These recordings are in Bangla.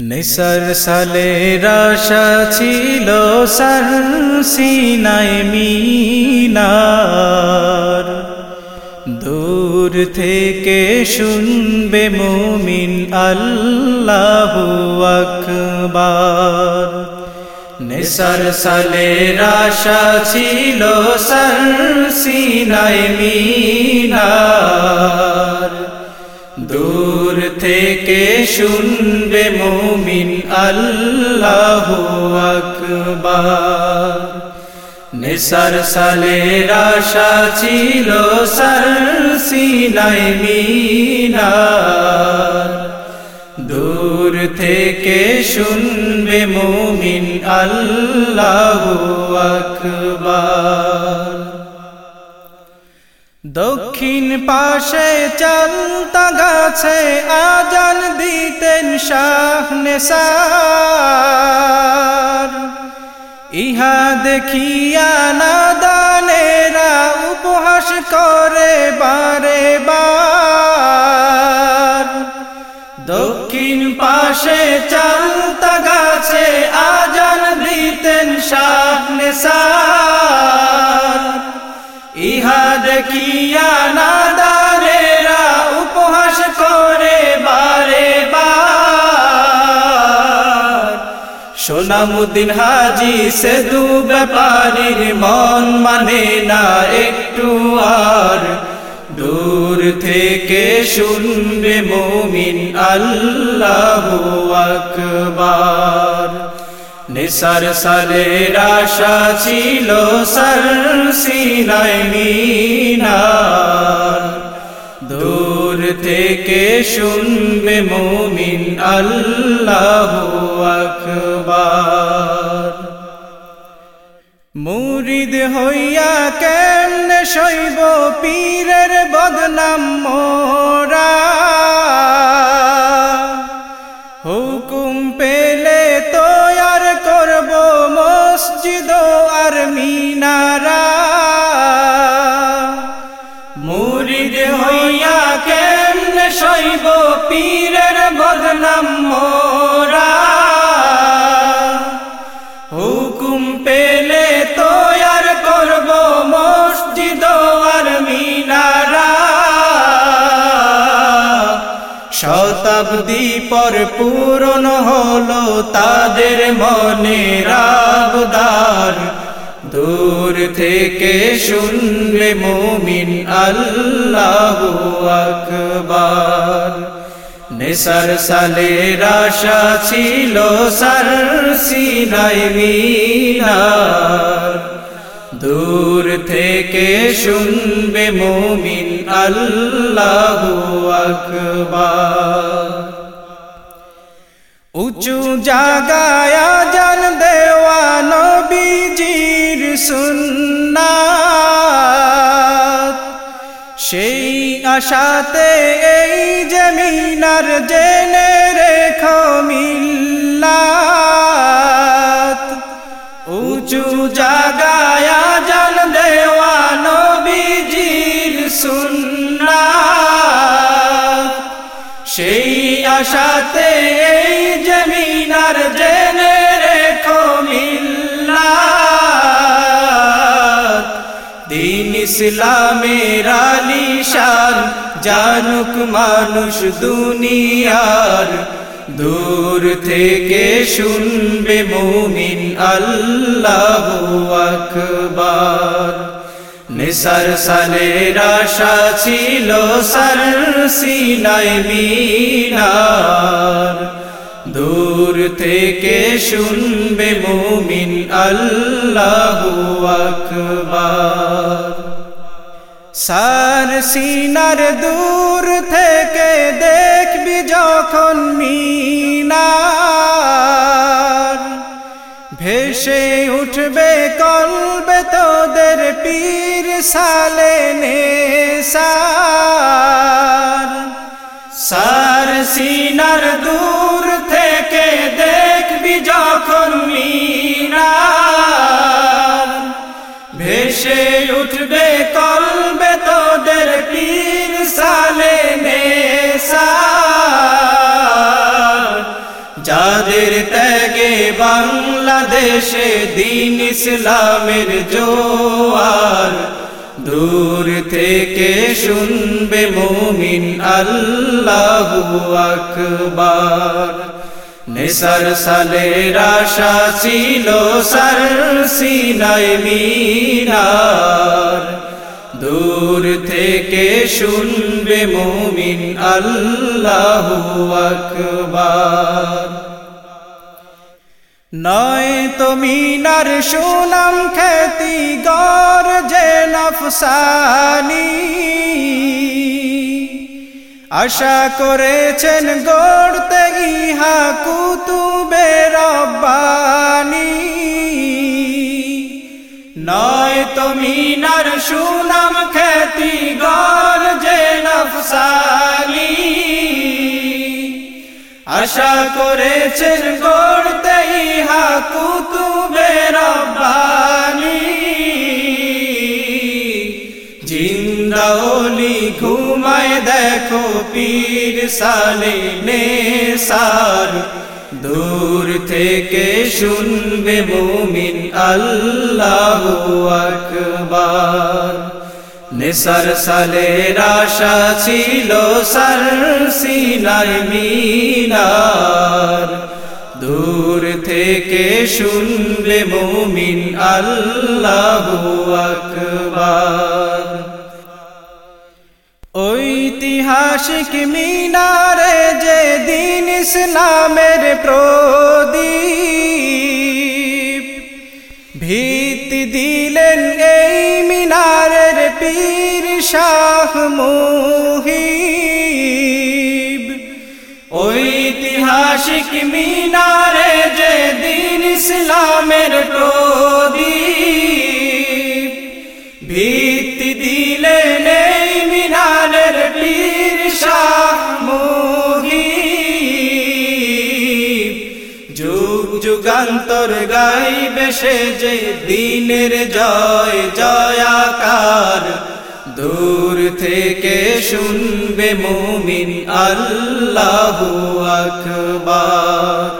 নিসর সালে রাশা ছিল সর সিনাই মিনার। দূর থেকে শুনবে মুমিন আল্লাহু আকবার। নিসর সালে রাশা ছিল সর সিনাই মিনার। দূর থেকে শুনবে মুমিন আল্লাহু আকবার। নিসার সালের আশা ছিল সর সিনাই মিনার। দূর থেকে শুনবে মুমিন আল্লাহু আকবার। দক্ষিণ পাশে চলতা গাছে আজান দিতেন শাহনেসার ইহা দেখিয়া নাদানেরা উপহাস করে বারে বার। দক্ষিণ পাশে চলতা গাছে আজান দিতেন শাহনেসার উপহাস করে সোনামুদ্দিন হাজি সে দু ব্যাপারীর মন মানে না একটু আর। দূর থেকে শুনবে মুমিন আল্লাহু আকবার। নিসার সালের আশা ছিল সর সিনাই দূর থেকে শুনবে মুমিন আল্লাহু আকবার। মুরিদ হইয়া কেমনে শৈব পীরের বদনাম মিনারা মুরিদ হইয়া কেমনে শৈব পীরের বদনাম মোরা? হুকুম পেলে তৈয়ার করব মসজিদ আর মিনারা। শতাব্দী পর পূরণ হলো তাদের মনে রাবদার। দূর থেকে শুনবে মুমিন আল্লাহু আকবার। নিসার সালের আশা ছিল সর সিনাই মিনার। দূর থেকে শুনবে মুমিন আল্লাহু আকবার। উঁচু জাগায় জান দেওয়া নবীজির সুন্নাত। সেই আশাতে এই জমিনার জেনে রেখো মিল্লাত। উঁচু জাগায় জান দেওয়া নবীজির সুন্নাত। সেই আশাতে ইসলামের আলিশান, জানুক মানুষ দুনিয়ার। দূর থেকে শুনবে মুমিন আল্লাহু আকবার। নিসার সালের আশা ছিল সর সিনাই মিনার। দূর থেকে শুনবে মুমিন আল্লাহু আকবার। সার সিনার দূর থেকে দেখবি যখন মিনার। ভেসে উঠবে কলবে তোদের পীর সালে সার সার সিনার দূর থেকে যাদের ত্যাগে বাংলাদেশে দিন ইসলামের জোয়ার। দূর থেকে শুনবে মুমিন আল্লাহু আকবার। নেসার সালের আশা ছিল সার সিনাই মিনার। দূর থেকে শুনবে মুমিন আল্লাহু আকবার। নয় তো মিনার সুনাম খ্যাতি গর যে নফসানি। আশা করেছেন গড়তে ইহা কুতুবে রব্বানি। নয় তো মিনার সুনাম খ্যাতি গর যে নফসানি। আশা করেছেন গড়তে ইহা কুতুবে রব্বানি জিন্দাওলি ঘুমায় দেখো পীর সালে নেসার দূর থেকে শুনবে মুমিন আল্লাহু আকবার। নেসার সালের আশা ছিল সার সিনার মিনার। দূর থেকে শুনবে মুমিন আল্লাহু ঐতিহাসিক মিনারে যে দিন ইসলামের প্রদীপ ভিত্তি দিলেন এই মিনারের পীর শাহ মুহিব ঐতিহাসিক মিনারে যে দিন ইসলামের প্রদীপ, ভিত্তি দিলেন এই মিনারের পীর যুগ যুগান্তর গাইবে সে যে দিনের জয়, জয়াকার। দূর থেকে শুনবে মুমিন আল্লাহু আকবার।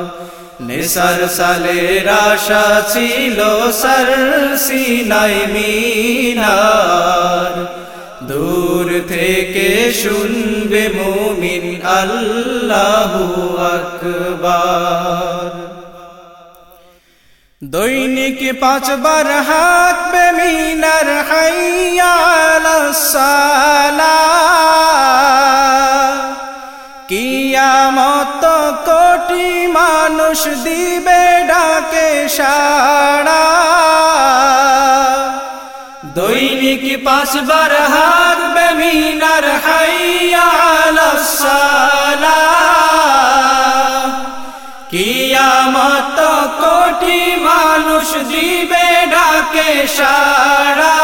নেসার সালের আশা ছিল সর সিনাই মিনার। দূর থেকে শুনবে মুমিন আল্লাহু আকবার। দৈনিক পাঁচবার হাঁকবে মিনার হাইয়ালা কিয়ামত কোটি মানুষ দিবে ডাকে সাড়া। দৈনিক পাঁচবার হাঁকবে মিনার ডাকে সাড়া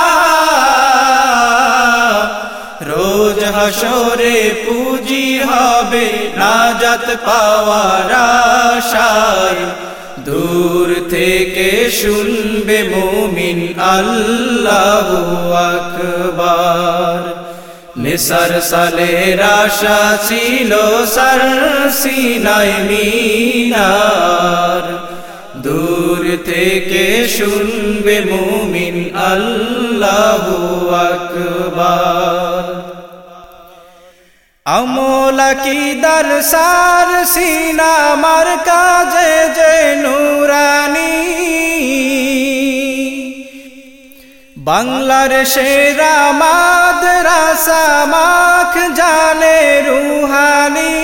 রোজ হাসরে পুঁজি হবে, নাজাত পাওয়ার আশায়। দূর থেকে শুনবে মুমিন আল্লাহু আকবার। নিসার সালের আশা ছিল সার সিনাই মিনার। দূর থেকে শুনবে মুমিন আল্লাহু আকবার। আমলা কি দর সার সিনা মার কাজে যে নুরানি। বাংলার সেরা মাদ্রাসা মাখ জানে রুহানি।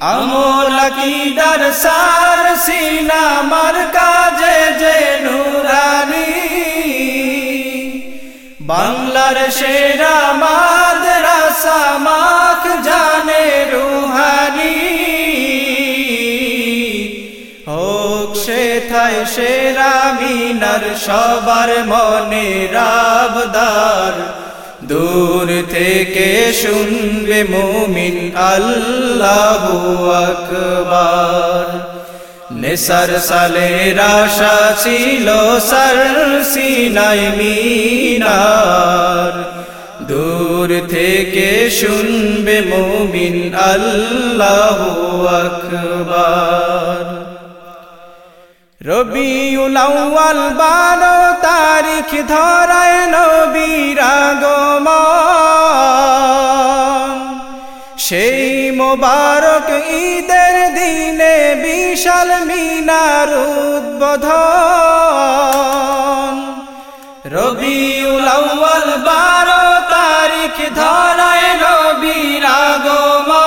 আমল কি দর সার সিনা মার কাজে যে নুরানি। বাংলার সেরা মাদ্রাসা মাখ জানে রুহানি। হোক সে থায় সেরা মিনার সবার মনে রাবদার। দূর থেকে শুনবে মুমিন আল্লাহু আকবার। নেসার সালের আশা ছিল সর সিনাই মিনার। দূর থেকে শুনবে মুমিন আল্লাহ আকবার। রবিউল আউয়াল বারো তারিখ ধরায় নবীর আগমন। সেই মোবারক ঈদের দিনে বিশাল মিনার উদ্বোধন। রবিউল আউয়াল বারো তারিখ ধরায় নবীর আগমন।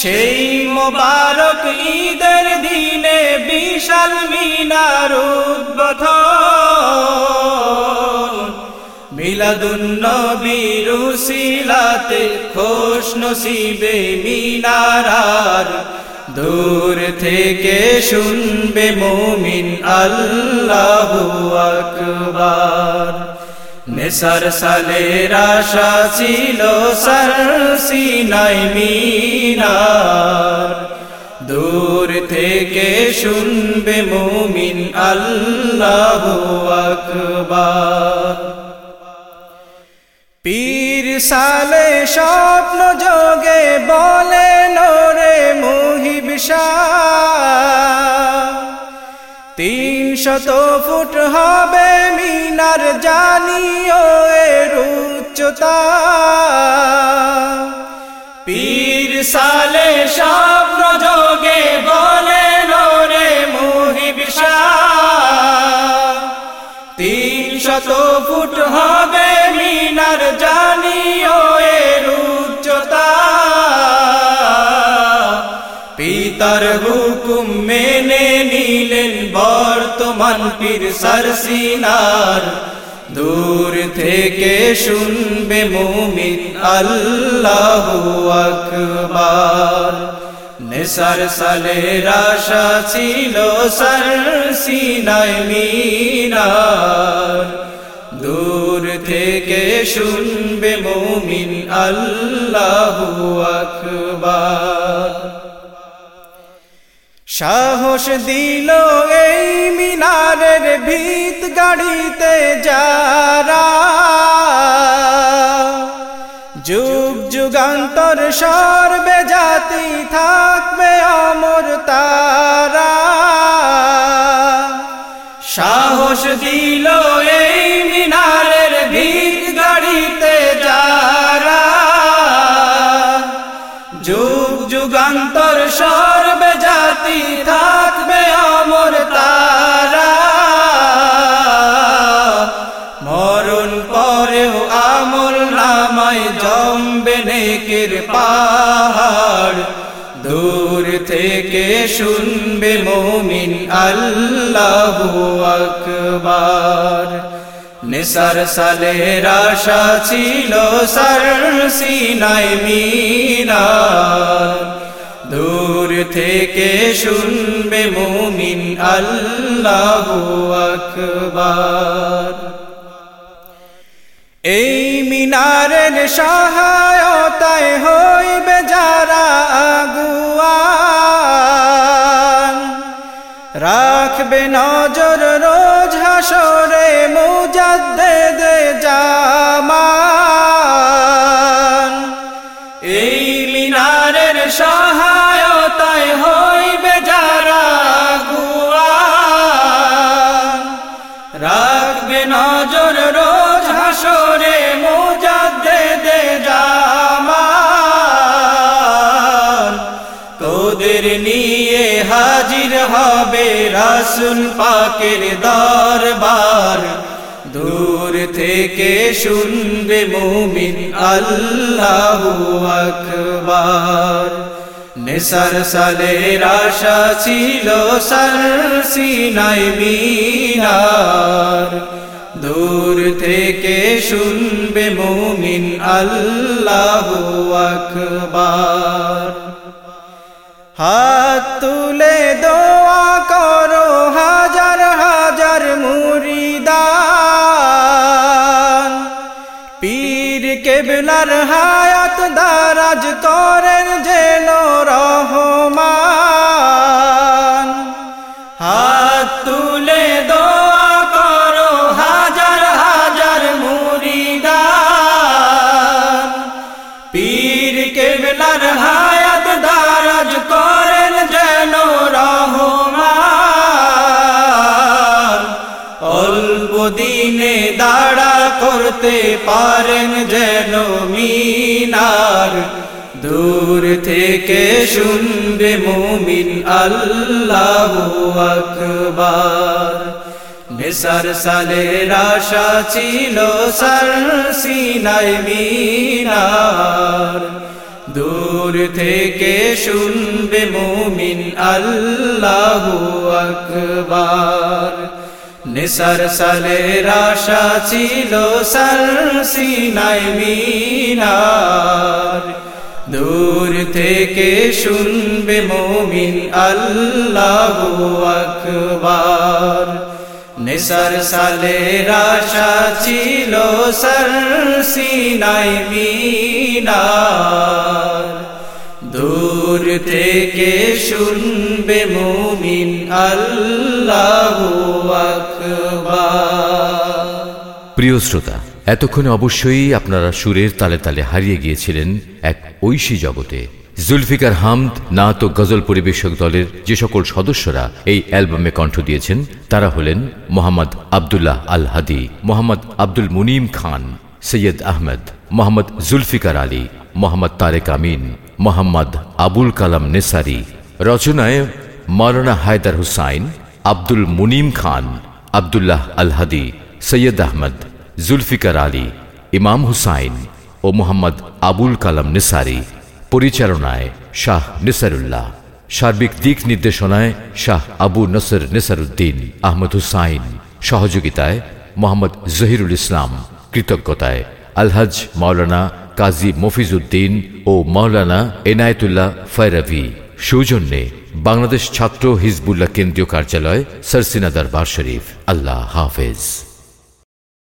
সেই মোবারক ঈদের দিনে বিশাল মিনার উদ্বোধন। মিলাদুন নবীর উসিলাতে খোশ নসিবে মিনারার। দূর থেকে শুনবে মুমিন আল্লাহু আকবার। নেসার সালের আশা ছিল সর সিনাই মিনার। দূর থেকে শুনবে মুমিন আল্লাহু আকবার। পীর সালে স্বপ্ন যোগে বলে নোরে মুহিব তিন শত ফুট হবে মিনার জানিও এর উচ্চতা। পীর সালে স্বপ্ন যোগে বলে নোরে মুহিব তিন শত ফুট হবে জানিও এর উচ্চতা। পিতার হুকুম মেনে নিলেন বর্তমান পীর সরসিনার। দূর থেকে শুনবে মুমিন আল্লাহু আকবার। নেসার সালের আশা ছিল সর সিনাই মিনার। দূর থেকে শুনবে মুমিন আল্লাহু আকবার। সাহস দিল এই মিনারের ভিত গাড়িতে যারা। যুগ যুগান্তর সর্বে জাতি থাকবে অমর তারা। নেকের পাহাড়। দূর থেকে শুনবে মুমিন আল্লাহু আকবার। নিসার সালের আশা ছিল সর সিনাই মিনার দূর থেকে শুনবে মুমিন আল্লাহু আকবার। এই মিনারের সহায়তায় হইবে যারা আগুয়ান। রাখবে নজর রোজ হাসরে মুজাদ্দে দে তোদের নিয়ে হাজির হবে রাসুল পাকের দরবার। দূর থেকে শুনবে মুমিন আল্লাহু আকবার। নেসার সালের আশা ছিল সর সিনাই মিনার। দূর থেকে শুনবে মুমিন আল্লাহু আকবার। হাত তুলে দোয়া করো হাজার হাজার মুরিদান। পীর কেবলার হায়াত করতে পারেন যেন মিনার। দূর থেকে শুনবে মুমিন আল্লাহ আকবার। নেসার সালের আশা ছিল সার সিনাই মিনার। দূর থেকে শুনবে মুমিন আল্লাহ আকবার। নিসার সালের আশা ছিল সার সিনাই মিনার। দূর থেকে শুনবে মুমিন আল্লাহ আকবার। নিসার সালের আশা ছিল সার সিনাই মিনার। দূর থেকে শুনবে মুমিন আল্লাহ প্রিয় শ্রোতা, এতক্ষণে অবশ্যই আপনারা সুরের তালে তালে হারিয়ে গিয়েছিলেন এক ঐশী জগতে। জুলফিকার হামদ, নাত তো গজল পরিবেশক দলের যে সকল সদস্যরা এই অ্যালবামে কণ্ঠ দিয়েছেন, তারা হলেন মোহাম্মদ আবদুল্লাহ আল হাদি, মোহাম্মদ আব্দুল মুনিম খান, সৈয়দ আহমেদ, মোহাম্মদ জুলফিকার আলী, মোহাম্মদ তারেক আমিন, মোহাম্মদ আবুল কালাম নেসারি। রচনায় মাওলানা হায়দার হুসাইন, আব্দুল মুনিম খান, আবদুল্লাহ আল হাদি, সৈয়দ আহমদ জুলফিকার আলী, ইমাম হুসাইন ও মোহাম্মদ আবুল কালাম নিসারি পরিচালনায় শাহ নিসারুল্লাহ। সার্বিক দিক নির্দেশনায় শাহ আবু নসর নিসারুদ্দিন আহমদ হুসাইন। সহযোগিতায় মোহাম্মদ জহিরুল ইসলাম। কৃতজ্ঞতায় আলহাজ মাওলানা কাজী মফিজউদ্দিন ও মাওলানা এনায়েতুল্লাহ ফয়রাভি। সৌজন্যে বাংলাদেশ ছাত্র হিজবুল্লাহ কেন্দ্রীয় কার্যালয় সরসিনা দরবার শরীফ। আল্লাহ হাফেজ।